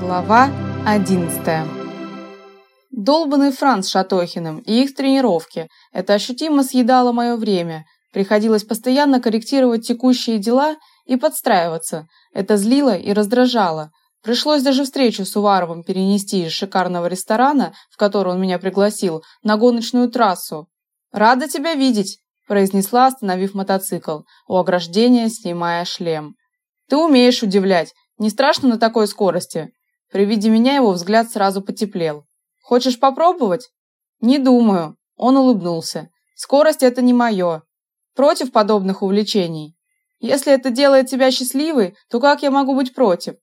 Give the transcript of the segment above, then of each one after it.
Глава 11. Долбанный Франц с Шатохиным и их тренировки. Это ощутимо съедало мое время. Приходилось постоянно корректировать текущие дела и подстраиваться. Это злило и раздражало. Пришлось даже встречу с Уваровым перенести из шикарного ресторана, в который он меня пригласил, на гоночную трассу. «Рада тебя видеть», – произнесла, остановив мотоцикл, у ограждения снимая шлем. «Ты умеешь удивлять. Не страшно на такой скорости?» При виде меня его взгляд сразу потеплел. «Хочешь попробовать?» «Не думаю», – он улыбнулся. «Скорость – это не мое. Против подобных увлечений. Если это делает тебя счастливой, то как я могу быть против?»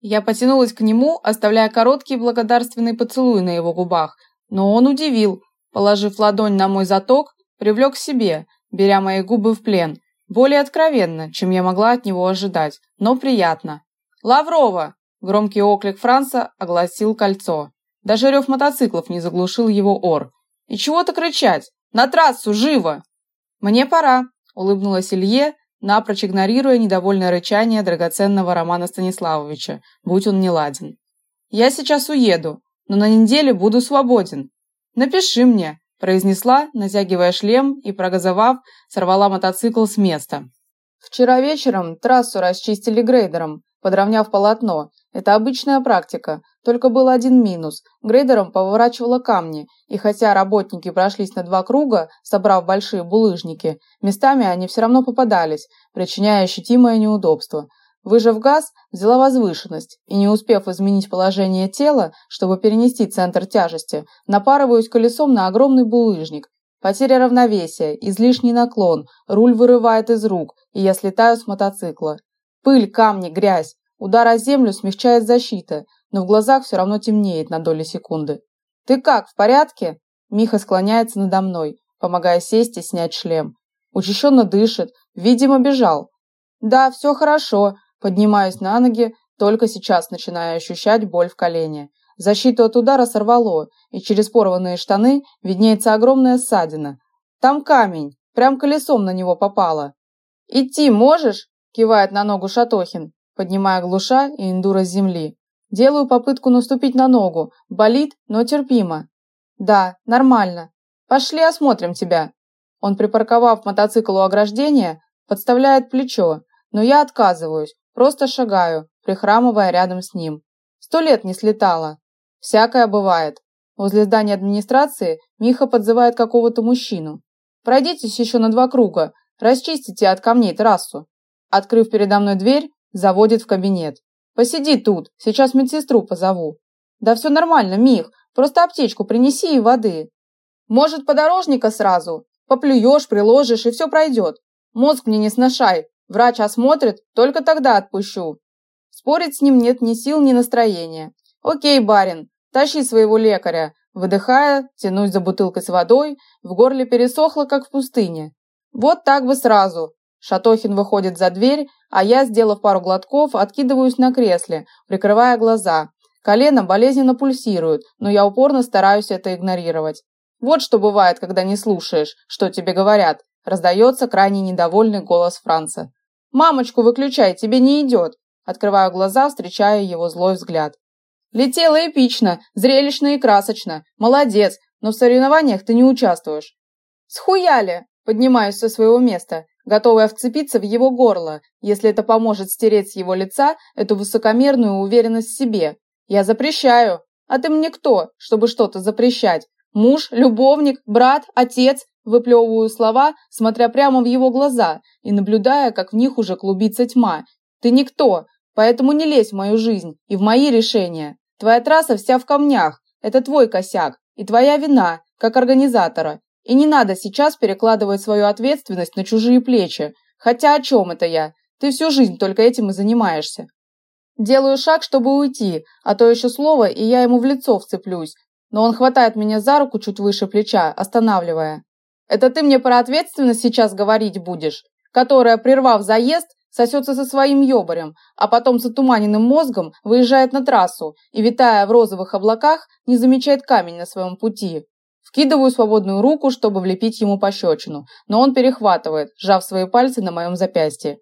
Я потянулась к нему, оставляя короткий благодарственный поцелуй на его губах, но он удивил, положив ладонь на мой заток, привлек к себе, беря мои губы в плен, более откровенно, чем я могла от него ожидать, но приятно. «Лаврова!» Громкий оклик Франца огласил кольцо. Даже рев мотоциклов не заглушил его ор. «И чего-то кричать! На трассу, живо!» «Мне пора», — улыбнулась Илье, напрочь игнорируя недовольное рычание драгоценного Романа Станиславовича, будь он не ладен. «Я сейчас уеду, но на неделе буду свободен. Напиши мне», — произнесла, натягивая шлем и, прогазовав, сорвала мотоцикл с места. Вчера вечером трассу расчистили грейдером, подровняв полотно. Это обычная практика, только был один минус. Грейдером поворачивало камни, и хотя работники прошлись на два круга, собрав большие булыжники, местами они все равно попадались, причиняя ощутимое неудобство. Выжав газ, взяла возвышенность, и не успев изменить положение тела, чтобы перенести центр тяжести, напарываюсь колесом на огромный булыжник. Потеря равновесия, излишний наклон, руль вырывает из рук, и я слетаю с мотоцикла. Пыль, камни, грязь. Удар о землю смягчает защита, но в глазах все равно темнеет на доли секунды. «Ты как, в порядке?» Миха склоняется надо мной, помогая сесть и снять шлем. Учащенно дышит, видимо, бежал. «Да, все хорошо», поднимаюсь на ноги, только сейчас начинаю ощущать боль в колене. Защиту от удара сорвало, и через порванные штаны виднеется огромная ссадина. Там камень, прям колесом на него попало. «Идти можешь?» Кивает на ногу Шатохин, поднимая глуша и эндуро с земли. Делаю попытку наступить на ногу. Болит, но терпимо. Да, нормально. Пошли осмотрим тебя. Он, припарковав мотоцикл у ограждения, подставляет плечо, но я отказываюсь, просто шагаю, прихрамывая рядом с ним. Сто лет не слетала. Всякое бывает. Возле здания администрации Миха подзывает какого-то мужчину. Пройдитесь еще на два круга, расчистите от камней трассу. Открыв передо мной дверь, заводит в кабинет. «Посиди тут, сейчас медсестру позову». «Да все нормально, Мих, просто аптечку принеси и воды». «Может, подорожника сразу? Поплюешь, приложишь, и все пройдет. Мозг мне не сношай, врач осмотрит, только тогда отпущу». Спорить с ним нет ни сил, ни настроения. «Окей, барин, тащи своего лекаря». Выдыхая, тянусь за бутылкой с водой, в горле пересохло, как в пустыне. Вот так бы сразу, Шатохин выходит за дверь, а я, сделав пару глотков, откидываюсь на кресле, прикрывая глаза. Колено болезненно пульсирует, но я упорно стараюсь это игнорировать. Вот что бывает, когда не слушаешь, что тебе говорят. Раздается крайне недовольный голос Франца. «Мамочку выключай, тебе не идет!» Открываю глаза, встречая его злой взгляд. «Летела эпично, зрелищно и красочно. Молодец, но в соревнованиях ты не участвуешь». «Схуяли!» Поднимаюсь со своего места готовая вцепиться в его горло, если это поможет стереть с его лица эту высокомерную уверенность в себе. Я запрещаю. А ты мне кто, чтобы что-то запрещать? Муж, любовник, брат, отец? Выплевываю слова, смотря прямо в его глаза и наблюдая, как в них уже клубится тьма. Ты никто, поэтому не лезь в мою жизнь и в мои решения. Твоя трасса вся в камнях. Это твой косяк и твоя вина, как организатора. И не надо сейчас перекладывать свою ответственность на чужие плечи. Хотя о чем это я? Ты всю жизнь только этим и занимаешься. Делаю шаг, чтобы уйти, а то еще слово, и я ему в лицо вцеплюсь. Но он хватает меня за руку чуть выше плеча, останавливая. Это ты мне про ответственность сейчас говорить будешь, которая, прервав заезд, сосется со своим ёбарем, а потом с отуманенным мозгом выезжает на трассу и, витая в розовых облаках, не замечает камень на своем пути. Вкидываю свободную руку, чтобы влепить ему пощечину, но он перехватывает, сжав свои пальцы на моем запястье.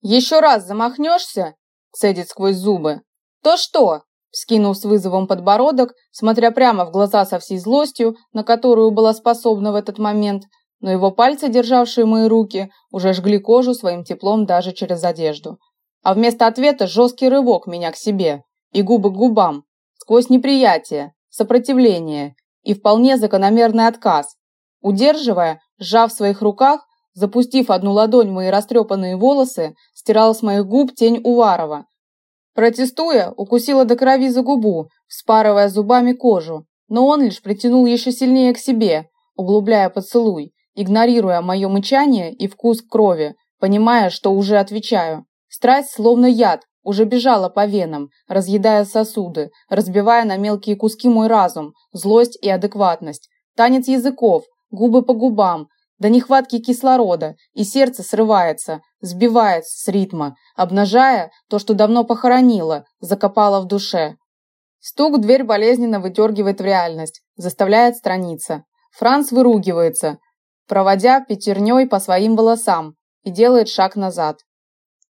«Еще раз замахнешься?» – цедит сквозь зубы. «То что?» Скинув с вызовом подбородок, смотря прямо в глаза со всей злостью, на которую была способна в этот момент, но его пальцы, державшие мои руки, уже жгли кожу своим теплом даже через одежду. А вместо ответа жесткий рывок меня к себе и губы к губам, сквозь неприятие, сопротивление и вполне закономерный отказ. Удерживая, сжав в своих руках, запустив одну ладонь мои растрепанные волосы, стирала с моих губ тень Уварова, Протестуя, укусила до крови за губу, вспарывая зубами кожу, но он лишь притянул еще сильнее к себе, углубляя поцелуй, игнорируя мое мычание и вкус крови, понимая, что уже отвечаю. Страсть, словно яд, уже бежала по венам, разъедая сосуды, разбивая на мелкие куски мой разум, злость и адекватность. Танец языков, губы по губам, до нехватки кислорода, и сердце срывается, сбивается с ритма, обнажая то, что давно похоронило, закопало в душе. Стук в дверь болезненно выдергивает в реальность, заставляет страниться. Франц выругивается, проводя пятерней по своим волосам, и делает шаг назад.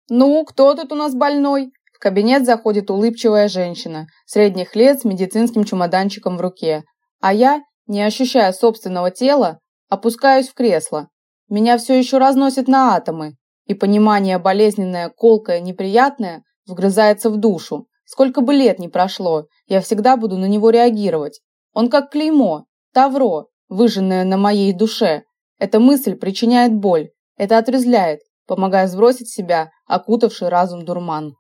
«Ну, кто тут у нас больной?» В кабинет заходит улыбчивая женщина, средних лет с медицинским чемоданчиком в руке. А я, не ощущая собственного тела, Опускаюсь в кресло. Меня все еще разносит на атомы, и понимание болезненное, колкое, неприятное вгрызается в душу. Сколько бы лет ни прошло, я всегда буду на него реагировать. Он как клеймо, тавро, выжженное на моей душе. Эта мысль причиняет боль, это отрезляет, помогая сбросить себя окутавший разум дурман.